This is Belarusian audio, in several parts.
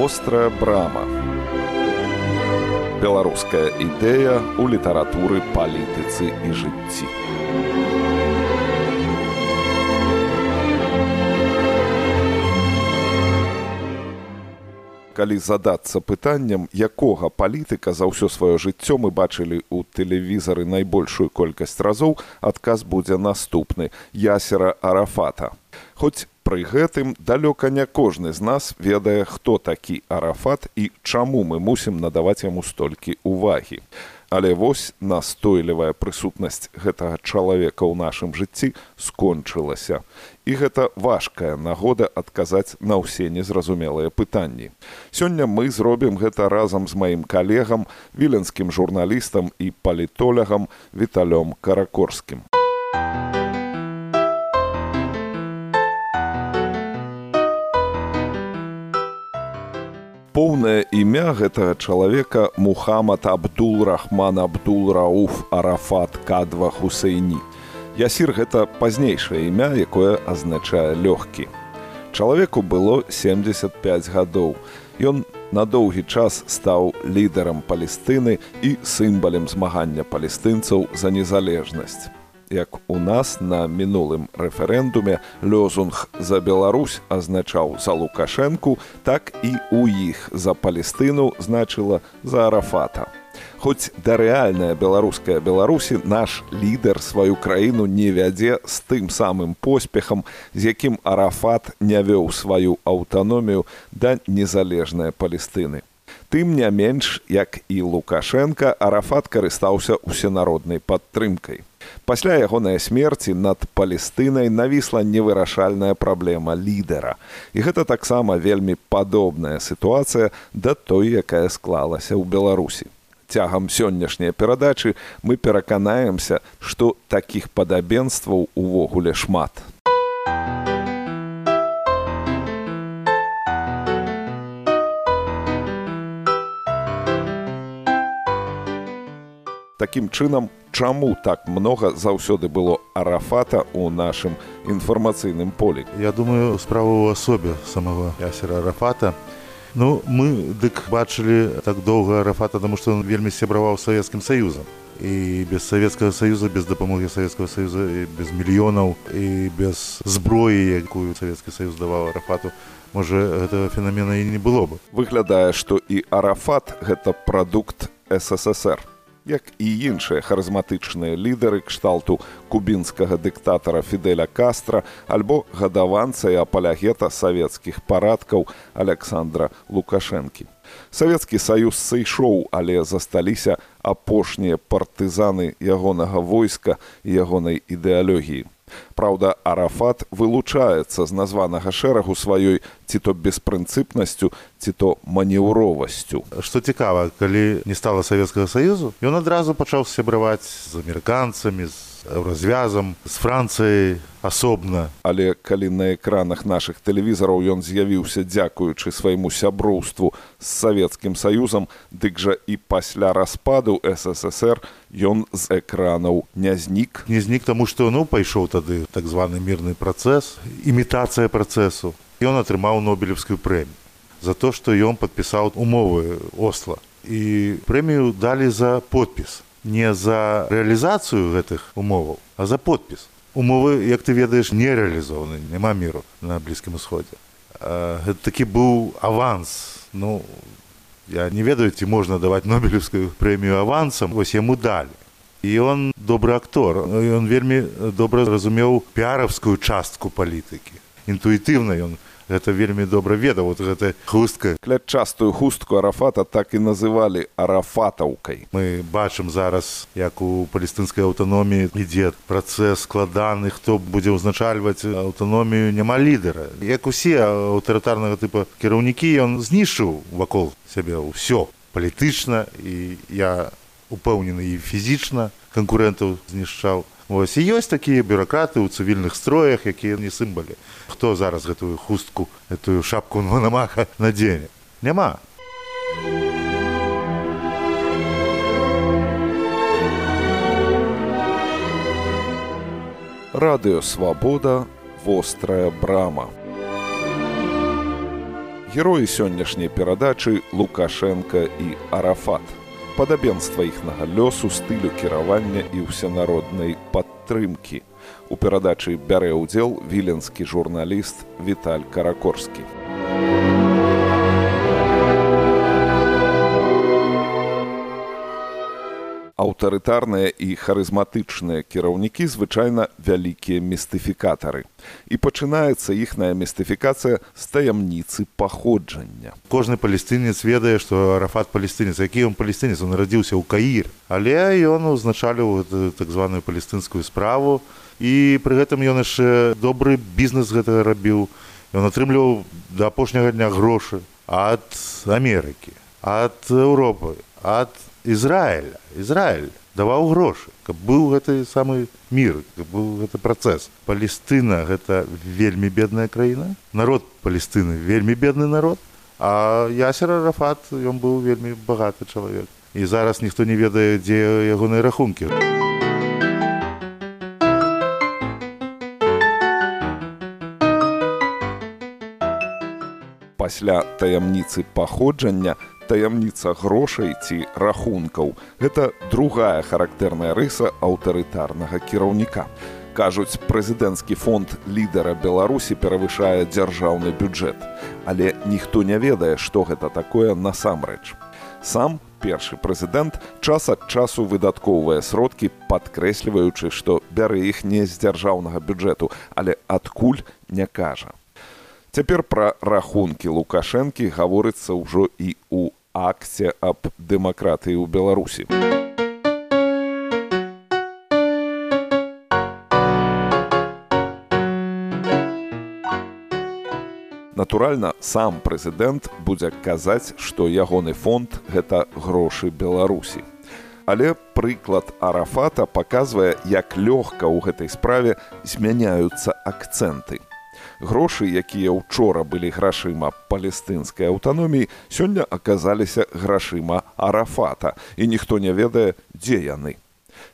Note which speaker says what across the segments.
Speaker 1: вострая брама. Беларуская ідэя ў літаратуры палітыцы і жыцці. Калі задацца пытанням якога палітыка за ўсё сваё жыццё мы бачылі ў тэлевізары найбольшую колькасць разоў адказ будзе наступны. Ясера арафата. Хоць пры гэтым далёка не кожны з нас ведае хто такі арафат і чаму мы мусім надаваць яму столькі увагі. Але вось настойлівая прысутнасць гэтага чалавека ў нашым жыцці скончылася. І гэта важкая нагода адказаць на ўсе незразумелыя пытанні. Сёння мы зробім гэта разам з маім калегам віленскім журналістам і палітолягам віталём каракорскім поўнае імя гэтага чалавека мухаммад абдул рахман абдул рауф арафат кадва хусейні. Ясір гэта пазнейшае імя якое азначае лёгкі. Чалавеку было 75 гадоў. Ён на доўгі час стаў лідарам палестыны і сімбалем змагання палестынцаў за незалежнасць як у нас на мінулым рэферэндуме лёзунг за Беларусь азначаў за лукашэнку, так і у іх за палестыну значыла за арафата. Хоць да рэальная беларуская беларусі наш лідар сваю краіну не вядзе з тым самым поспехам, з якім арафат не вёў сваю аўтаномію да незалежнай палестыны. Тым не менш, як і Лукашенко, арафат карыстаўся усенароднай падтрымкай. Пасля ягонай смерці над палестынай навісла невырашальная праблема лідара. І гэта таксама вельмі падобная сітуацыя да той, якая склалася ў Беларусі. Цягам сённяшняй перадачы мы пераканаемся, што такіх падабенстваў увогуле шмат. Такім чынам чаму так много заўсёды было арафата у нашым інфармацыйным полі?
Speaker 2: Я думаю справа ў асобе самого ясера арафата. Ну мы дык бачылі так доўга арафата тому что он вельмі сябраваў савецкім саюзам. І без савецкага саюза без дапамогі савецкага саюза без мільёнаў і без зброі якую савецкі саюз даваў арафату можа этого фенамена і не было бы
Speaker 1: выглядае што і арафат гэта прадукт ссср як і іншыя харызматычныя лідары кшталту кубінскага дыктатара фідэля кастра альбо гадаванца і апалягета савецкіх парадкаў александра лукашэнкі. Савецкі саюз сышоў але засталіся апошнія партызаны ягонага войска і ягонай ідэалогіі Праўда, арафат вылучаецца з названага шэрагу сваёй ці то беспрынцыпнасцю ці то манеўровасцю.
Speaker 2: Што цікава, калі не стала савецкага саюзу, ён адразу пачаў сябраваць з амерыканцамі з развязам з францыяй асобна
Speaker 1: але калі на экранах наших тэлевізараў ён з'явіўся дзякуючы свайму сяброўству з савецкім саюзам дык жа і пасля распаду ссср ён з экранаў не знік.
Speaker 2: Не знік таму што ну пайшоў тады так званы мірны працэс імітацыя працэсу. Ён атрымаў нобелевскую прэмію за то што ён падпісаў умовы осла і прэмію далі за подпіс не за рэалізацыю гэтых умоваў а за подпіс. Умовы як ты ведаеш не рэалізованы няма міру на блізкім усходзе. Гэта такі быў аванс. Ну я не ведаю ці можна даваць нобелевскую прэмію авансам вось яму далі. І он добры актор. Ён вельмі добра разумеў піаравскую частку палітыкі. Інтуітыўна ён гэта вельмі добра ведаў вот гэта хустка
Speaker 1: клятчастую хустку арафата так і называлі арафатаўкай.
Speaker 2: Мы бачым зараз як у палестынскай аўтаноміі ідзе працэс складаны хто будзе ўзначальваць аўтаномію няма лідара. Як усе аўтарытарнага тыпа кіраўнікі ён знішчыў вакол сябе ўсё палітычна і я упэўнены і фізічна канкурэнтаў знішчаў Вось і ёсць такія бюракраты ў цывільных строях, якія не сімбалі. Хто зараз гэтую хустку этую шапку манамаха надзене? Няма.
Speaker 1: Радыё свабода вострая брама. Героі сённяшняй перадачы Лукашенко і Арафат. Падабенства іхнага лёсу, стылю кіравання і ўсенароднай падтрымкі. У перадачы бярэ ўдзел віленскі журналіст Віталь Каракорскі. Аўтарытарныя і харызматычныя кіраўнікі звычайна вялікія містыфікатары. І пачынаецца іхная містыфікацыя з таямніцы паходжання.
Speaker 2: Кожны палестынец ведае, што рафат палестынец, які ён палестынец, он нарадзіўся ў каір. Але ён узначаліў так званую палестынскую справу і пры гэтым ён яшчэ добры бізнес гэтага рабіў. Ён атрымліваў да апошняга дня грошы ад Амерыкі, ад Еўропы, ад Ізраіля Ізраіль даваў грошы каб быў гэты самы мір быў гэты працэс. Палістына гэта вельмі бедная краіна народ палістыны вельмі бедны народ а ясера рафат ён быў вельмі багаты чалавек. І зараз ніхто не ведае дзе ягоныя рахункі.
Speaker 1: Пасля таямніцы паходжання таямніца грошай ці рахункаў. Гэта другая характэрная рыса аўтарытарнага кіраўніка. Кажуць, прэзідэнцкі фонд лідара Беларусі перавышае дзяржаўны бюджэт. Але ніхто не ведае, што гэта такое насамрэч. Сам першы прэзідэнт час ад часу выдаткоўвае сродкі, падкрэсліваючы, што бярэ іх не з дзяржаўнага бюджэту, але адкуль не кажа. Цяпер пра рахункі лукашэнкі гаворыцца ўжо і ў акце аб дэмакратыі ў беларусі. Натуральна сам прэзідэнт будзе казаць што ягоны фонд гэта грошы беларусі. Але прыклад арафата паказвае як лёгка ў гэтай справе змяняюцца акцэнты грошы якія учора былі грашыма палестынскай аўтаноміі сёння аказаліся грашыма арафата і ніхто не ведае дзе яны.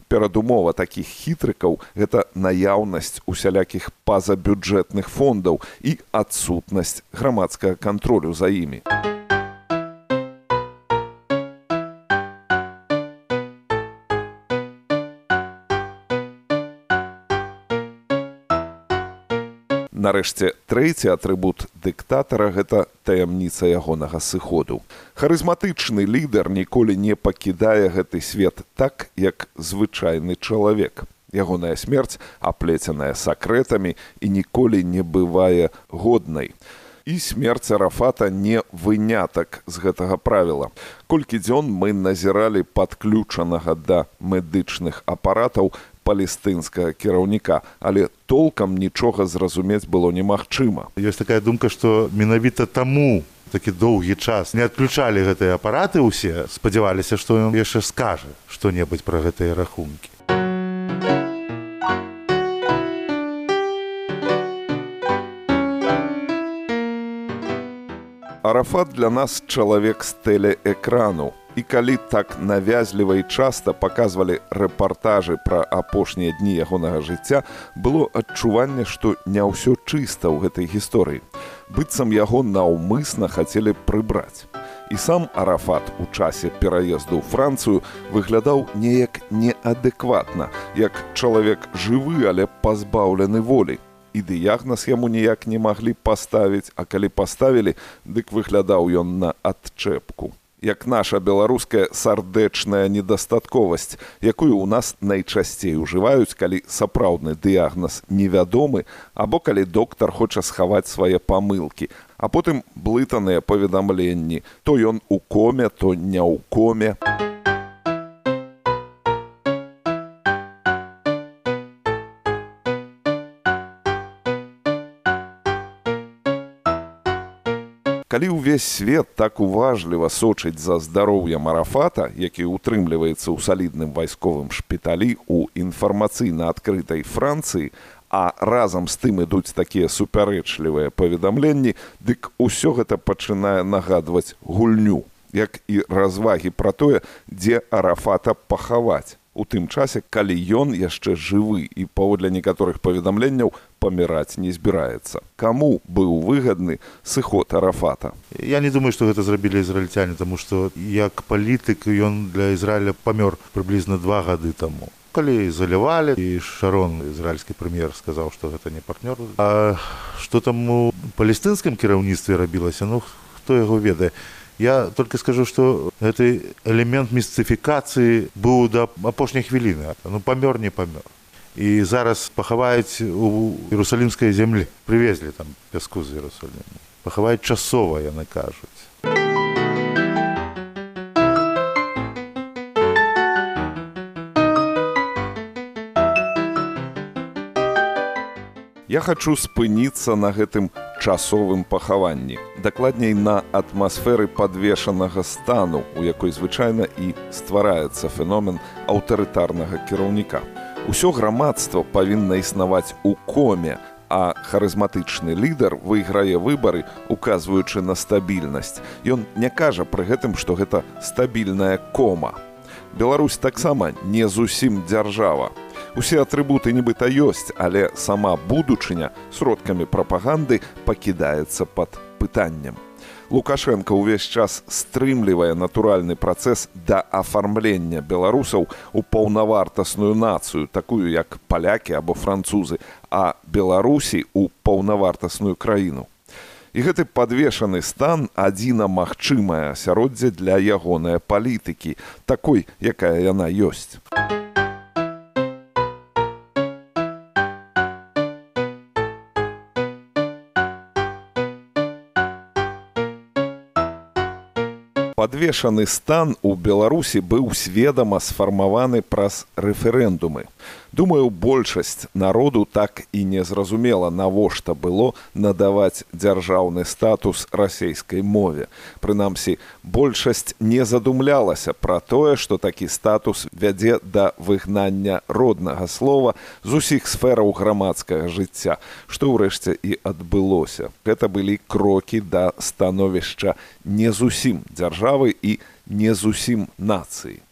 Speaker 1: Перадумова такіх хітрыкаў гэта наяўнасць усялякіх пазабюджэтных фондаў і адсутнасць грамадскага кантролю за імі Нарэшце трэці атрыбут дыктатара гэта таямніца ягонага сыходу. Харызматычны лідар ніколі не пакідае гэты свет так, як звычайны чалавек. Ягоная смерць аплеценая сакрэтамі і ніколі не бывае годнай. І смерць арафата не вынятак з гэтага правіла. Колькі дзён мы назіралі падключанага да медычных апаратаў палестынскага кіраўніка але толкам нічога зразумець было немагчыма.
Speaker 2: Ёсць такая думка што менавіта таму такі доўгі час не адключалі гэтыя апараты ўсе спадзяваліся што ён яшчэ скажа што-небудзь пра гэтыя рахункі.
Speaker 1: Арафат для нас чалавек з тэлеэкрану і калі так навязліва і часта паказвалі рэпартажы пра апошнія дні ягонага жыцця было адчуванне што не ўсё чыста ў гэтай гісторыі. Быццам яго наўмысна хацелі прыбраць. І сам арафат у часе пераезду ў францыю выглядаў неяк неадэкватна як чалавек жывы але пазбаўлены волі і дыягназ яму ніяк не маглі паставіць а калі паставілі дык выглядаў ён на адчэпку як наша беларуская сардэчная недастатковасць, якую ў нас найчасцей ужываюць, калі сапраўдны дыягназ невядомы, або калі доктар хоча схаваць свае памылкі, а потым блытаныя паведамленні, то ён у коме, то не ў коме. Калі ўвесь свет так уважліва сочыць за здароўем марафата які ўтрымліваецца ў салідным вайсковым шпіталі у інфармацыйна адкрытай францыі а разам з тым ідуць такія супярэчлівыя паведамленні дык усё гэта пачынае нагадваць гульню як і развагі пра тое дзе арафата пахаваць у тым часе калі ён яшчэ жывы і паводле некаторых паведамленняў паміраць не збіраецца. Каму быў выгадны сыход арафата?
Speaker 2: Я не думаю что гэта зрабілі ізраильцяне тому что як палітык ён для ізраіля памёр прыблізна два гады таму. Калі залівалі і шарон ізраильскі прэм'ер сказаў что гэта не партнёр. А что там у палестынскім кіраўніцтве рабілася ну хто яго ведае Я только скажу, что гэты элемент містыфікацыі быў да апошняй хвіліны. Ну памёр не памёр. І зараз пахаваюць у Ерусалімскай зямлі. Прывезлі там пяску з Ерусаліму. Пахаваюць часова, яны кажуць.
Speaker 1: Я хачу спыніцца на гэтым часовым пахаванні. Дакладней на атмасферы падвешанага стану, у якой звычайна і ствараецца феномен аўтарытарнага кіраўніка. Усё грамадства павінна існаваць у коме, а харызматычны лідар выйграе выбары, указваючы на стабільнасць. Ён не кажа пры гэтым, што гэта стабільная кома. Беларусь таксама не зусім дзяржава. Усе атрыбуты нібыта ёсць, але сама будучыня сродкамі прапаганды пакідаецца пад пытаннем. Лукашенко ўвесь час стрымлівае натуральны працэс да афармлення беларусаў у паўнавартасную нацыю, такую як палякі або французы, а беларусі ў паўнавартасную краіну. І гэты падвешаны стан адзіна магчымае асяроддзе для ягонай палітыкі, такой, якая яна ёсць. Падвешаны стан у беларусі быў сведама сфармаваны праз рэферэндумы думаю большасць народу так і не зразумела навошта было надаваць дзяржаўны статус расійскай мове прынамсі большасць не задумлялася пра тое што такі статус вядзе да выгнання роднага слова з усіх сфераў грамадскага жыцця што ўрэшце і адбылося гэта былі крокі да становішча не зусім дзяржавы і не зусім нацыі.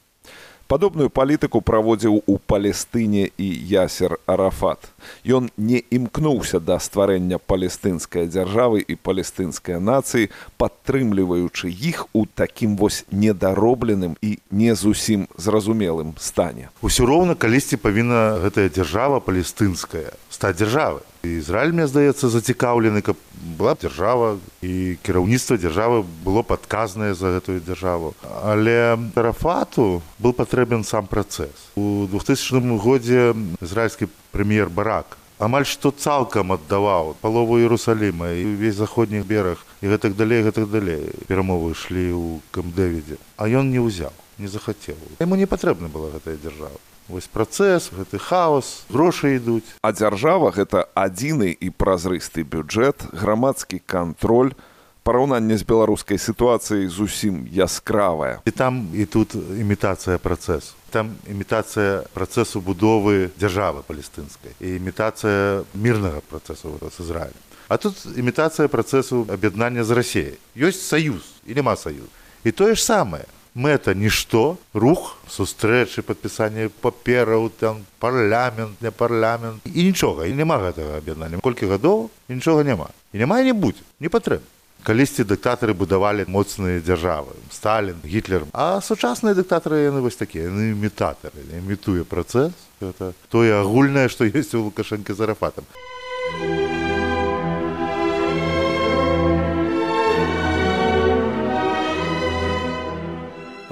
Speaker 1: Падобную палітыку праводзіў у палестыне і ясер арафат. Ён не імкнуўся да стварэння палестынскай дзяржавы і палестынскай нацыі, падтрымліваючы іх у такім вось недаробленым і не зусім зразумелым стане.
Speaker 2: Усё роўна калісьці павінна гэтая дзяржава палестынская стаць дзяржавай. Ізраиль мне здаецца зацікаўлены каб была дзяржава і кіраўніцтва дзяржавы было падказнае за гэтую дзяржаву але тарафату был патрэбен сам працэс у 2000 годзе ізраильскі прэм'ер барак амаль што цалкам аддаваў палову Ерусаліма і ўвесь заходні бераг і гэтак далей гэтак далей. Перамовы ішлі ў камдэвідзе а ён не ўзяў не захацеў яму не патрэбна была гэтая дзяржава вось працэс гэты хаос грошы ідуць
Speaker 1: а дзяржава гэта адзіны і празрысты бюджэт грамадскі кантроль параўнанне з беларускай сітуацыяй зусім яскравая.
Speaker 2: І там і тут імітацыя працэсу там імітацыя працэсу будовы дзяржавы палестынскай і імітацыя мірнага працэсу з ізраілем а тут імітацыя працэсу аб'яднання з рассеяй ёсць саюз і няма саюз і тое ж самае мэта нішто рух сустрэчы падпісання папераў там парламент не парламент. І нічога і няма гэтага аб'яднання. Колькі гадоў нічога няма. І няма не будзе не патрэбна. Калісьці дыктатары будавалі моцныя дзяржавы сталін гітлер. А сучасныя дыктатары яны вось такія яны імітатары імітуе працэс. Это тое агульнае што ёсць у лукашэнкі зарафатам у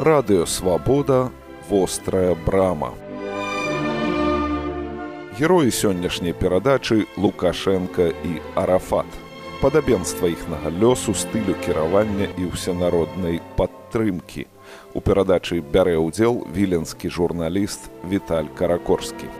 Speaker 1: радыё свабода вострая брама. Героі сённяшняй перадачы лукашенко і арафат. Падабенства іхнага лёсу стылю кіравання і ўсенароднай падтрымкі. У перадачы бярэ ўдзел віленскі журналіст віталь каракорскі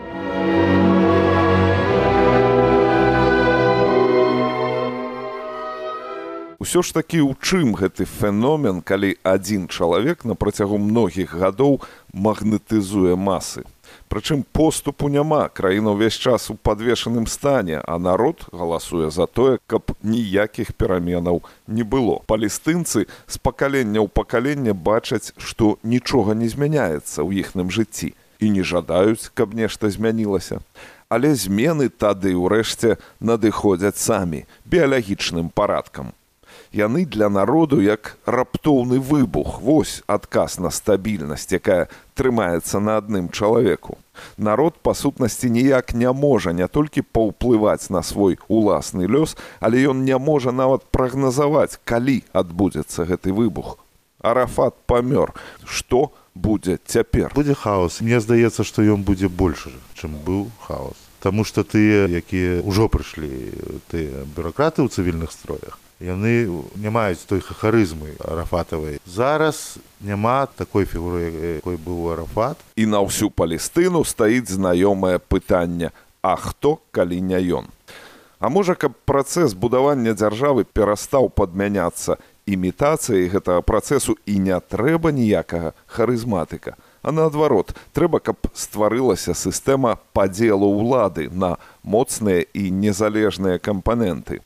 Speaker 1: Усё ж такі ў чым гэты феномен, калі адзін чалавек на працягу многіх гадоў магнетызуе масы. Прычым поступу няма, краіна ўвесь час у падвешаным стане, а народ галасуе за тое, каб ніякіх пераменаў не было. Палестынцы з пакалення ў пакаленне бачаць, што нічога не змяняецца ў іхным жыцці. і не жадаюць, каб нешта змянілася. Але змены тады ўрэшце надыходзяць самі біялагічным парадкам. Яны для народу як раптоўны выбух, вось адказ на стабільнасць, якая трымаецца на адным чалавеку. Народ па сутнасці ніяк не можа не толькі паўплываць на свой уласны лёс, але ён не можа нават прагназаваць, калі адбудзецца гэты выбух. Арафат памёр, што будзе цяпер.
Speaker 2: Будзе хаос. Мне здаецца, што ён будзе больш, чым быў хаос. Таму што тыя, якія ўжо прыйшлі тыя бюракраты ў цывільных строях, яны не маюць той хахарызмы арафатавай. Зараз няма такой фігуры якой быў арафат.
Speaker 1: І на ўсю палестыну стаіць знаёмае пытанне а хто калі не ён? А можа каб працэс будавання дзяржавы перастаў падмяняцца імітацыяй гэтага працэсу і не трэба ніякага харызматыка а наадварот трэба каб стварылася сістэма падзелу ўлады на моцныя і незалежныя кампаненты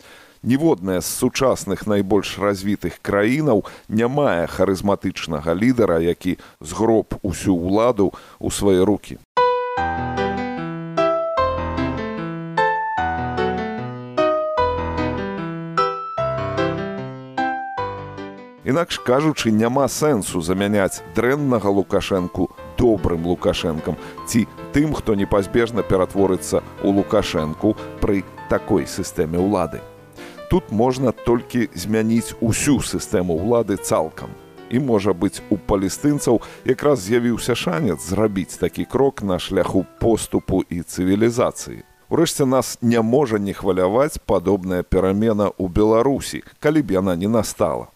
Speaker 1: ніводная з сучасных найбольш развітых краінаў не мае харызматычнага лідара, які згроб усю ўладу ў свае руки. Інакш кажучы, няма сэнсу замяняць дрэннага лукашэнку добрым лукашэнкам ці тым, хто непазбежна ператворыцца ў лукашэнку пры такой сістэме ўлады тут можна толькі змяніць усю сістэму ўлады цалкам. І можа быць, у палестынцаў якраз з'явіўся шанец зрабіць такі крок на шляху поступу і цывілізацыі. Урэшце нас не можа не хваляваць падобная перамена ў Беларусі, калі б яна не настала.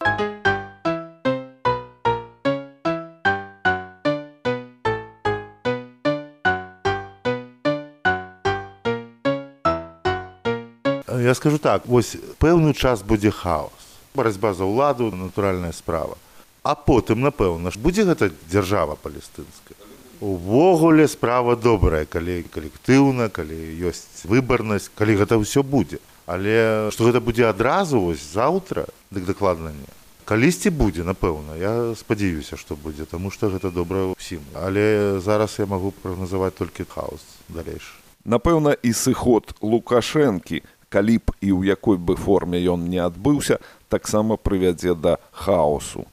Speaker 2: Я скажу так вось пэўны час будзе хаос. Барацьба за ўладу натуральная справа. А потым напэўна ж будзе гэта дзяржава палестынская увогуле справа добрая калі калектыўна калі ёсць выбарнасць калі гэта ўсё будзе але што гэта будзе адразу вось заўтра дык дакладна не калісьці будзе напэўна я спадзяюся што будзе таму што гэта добра ўсім але зараз я магу прагназаваць толькі хаос далейш
Speaker 1: напэўна і сыход лукашэнкі калі б і ў якой бы форме ён не адбыўся, таксама прывядзе да хаосу.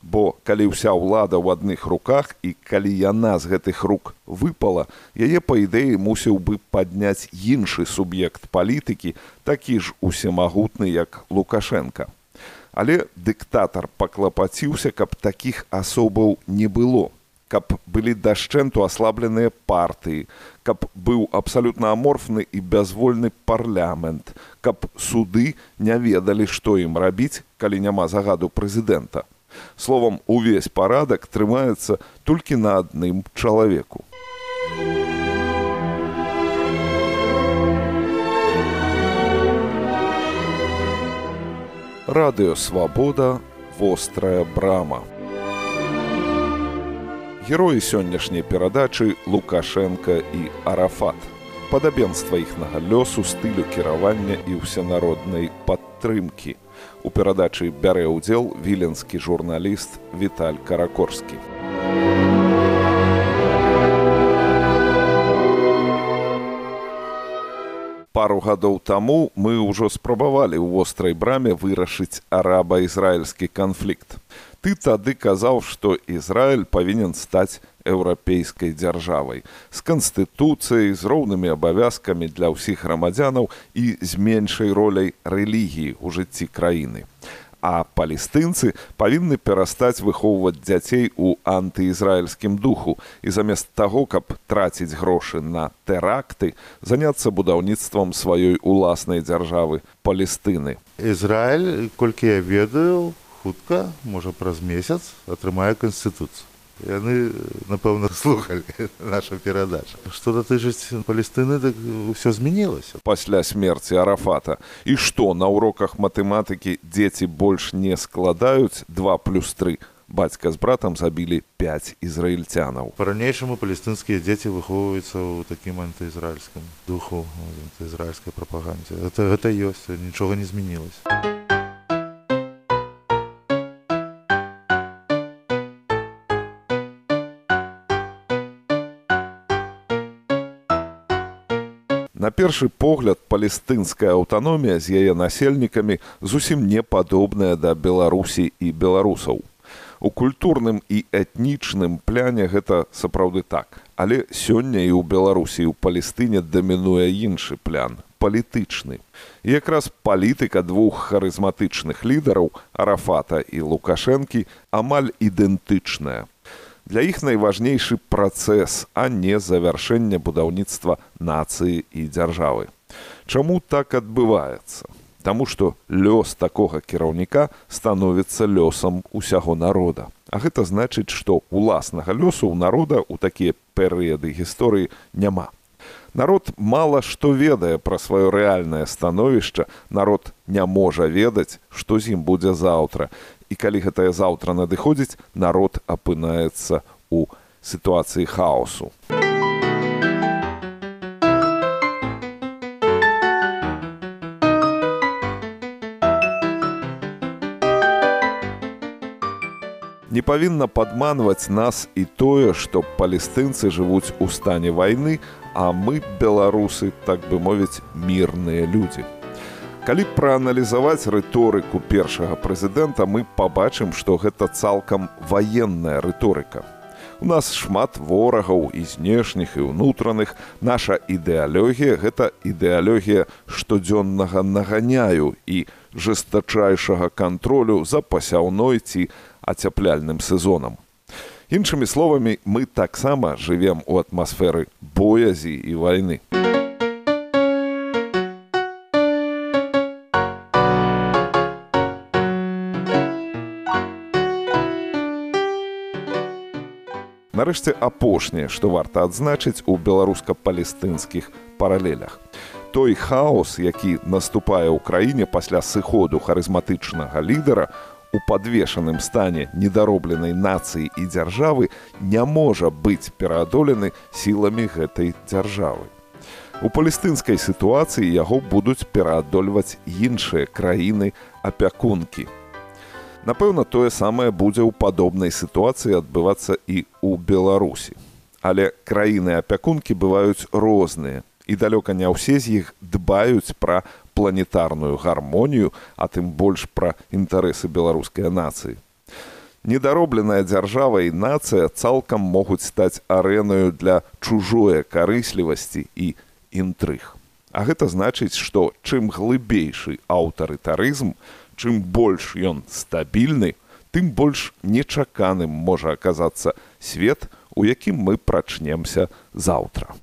Speaker 1: Бо калі ўся ўлада ў адных руках і калі яна з гэтых рук выпала, яе па ідэі мусіў бы падняць іншы суб'ект палітыкі, такі ж усемагутны як Лукашенко. Але дыктатар паклапаціўся, каб такіх асобаў не было каб былі дашчэнту аслабленыя партыі, каб быў абсалютна аморфны і бязвольны парламент, каб суды не ведалі, што ім рабіць, калі няма загаду прэзідэнта. Словам, увесь парадак трымаецца толькі на адным чалавеку. Радыёвабода, вострая брама героі сённяшняй перадачы лукашенко і арафат. Падабенства іхнага лёсу стылю кіравання і ўсенароднай падтрымкі. У перадачы бярэ ўдзел віленскі журналіст віталь каракорскі пару гадоў таму мы ўжо спрабавалі ў вострай браме вырашыць араба-ізраільскі канфлікт ты тады казаў, што Ізраіль павінен стаць еўрапейскай дзяржавай з канстытуцыяй з роўнымі абавязкамі для ўсіх грамадзянаў і з меншай роляй рэлігіі ў жыцці краіны. А палестынцы павінны перастаць выхоўваць дзяцей у антыізраільскім духу і замест таго, каб траціць грошы на тэракты, заняцца будаўніцтвам сваёй уласнай дзяржавы палестыны.
Speaker 2: Ізраіль, колькі я ведаю, хутка можа праз месяц атрымае канстытуцыю яны напэўна слухалі наша перадача што датычыць палестыны так ўсё змянілася
Speaker 1: пасля смерці арафата. І што на уроках матэматыкі дзеці больш не складаюць два плюс тры бацька з братам забілі 5 ізраільцянаў
Speaker 2: па-ранейшаму палестынскія дзеці выхоўваюцца ў такім антыізраільскім духу ізраільскай прапагандзе это гэта ёсць нічога не змянілася
Speaker 1: першы погляд палестынская аўтаномія з яе насельнікамі зусім не падобная да Беларусі і беларусаў. У культурным і этнічным пляне гэта сапраўды так. Але сёння і ў Беларусі і ў Палестыне дамінуе іншы плян палітычны. І якраз палітыка двух харызматычных лідараў Арафата і Лукашэнкі амаль ідэнтычная для іх найважнейшы працэс, а не завяршэнне будаўніцтва нацыі і дзяржавы. Чаму так адбываецца? Таму што лёс такога кіраўніка становіцца лёсам усяго народа. А гэта значыць, што уласнага лёсу ў народа ў такія перыяды гісторыі няма. Народ мала што ведае пра сваё рэальнае становішча, народ не можа ведаць, што з ім будзе заўтра. І калі гэтае заўтра надыходзіць народ апынаецца у сітуацыі хаосу не павінна падманваць нас і тое што палестынцы жывуць у стане вайны а мы беларусы так бы мовіць мірныя людзі Калі прааналізаваць рыторыку першага прэзідэнта, мы пабачым, што гэта цалкам ваенная рыторыка. У нас шмат ворагаў і знешніх і ўнутраных. Наша ідэалогія гэта ідэалогія штодзённага наганяю і жестачайшага кантролю за пасяўной ці ацяпляльным сезонам. Іншымі словамі, мы таксама жывем у атмасферы боязі і вайны. Нарэшце апошняе, што варта адзначыць у беларуска-палестынскіх паралелях. Той хаос, які наступае ў краіне пасля сыходу харызматычнага лідара, у падвешаным стане недаробленай нацыі і дзяржавы не можа быць пераадолены сіламі гэтай дзяржавы. У палестынскай сітуацыі яго будуць пераадольваць іншыя краіны апякункі, Напэўна, тое самае будзе ў падобнай сітуацыі адбывацца і ў Беларусі. Але краіны апякункі бываюць розныя і далёка не ўсе з іх дбаюць пра планетарную гармонію, а тым больш пра інтарэсы беларускай нацыі. Недаробленая дзяржава і нацыя цалкам могуць стаць арэнаю для чужое карыслівасці і інтрыг. А гэта значыць, што чым глыбейшы аўтарытарызм, чым больш ён стабільны, тым больш нечаканым можа аказацца свет, у якім мы прачнемся заўтра.